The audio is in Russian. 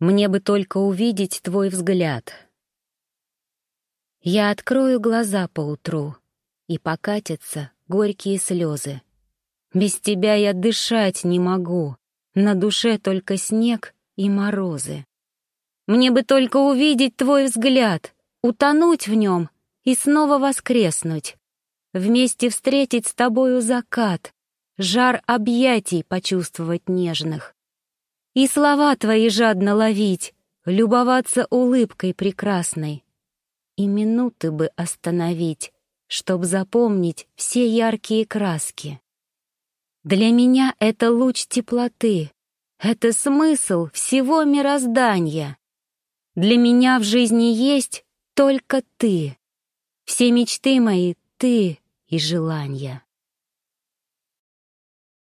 Мне бы только увидеть твой взгляд. Я открою глаза поутру, и покатятся горькие слезы. Без тебя я дышать не могу, на душе только снег и морозы. Мне бы только увидеть твой взгляд, утонуть в нем и снова воскреснуть. Вместе встретить с тобою закат, жар объятий почувствовать нежных. И слова твои жадно ловить, любоваться улыбкой прекрасной. И минуты бы остановить, чтоб запомнить все яркие краски. Для меня это луч теплоты, это смысл всего мироздания. Для меня в жизни есть только ты. Все мечты мои — ты и желания.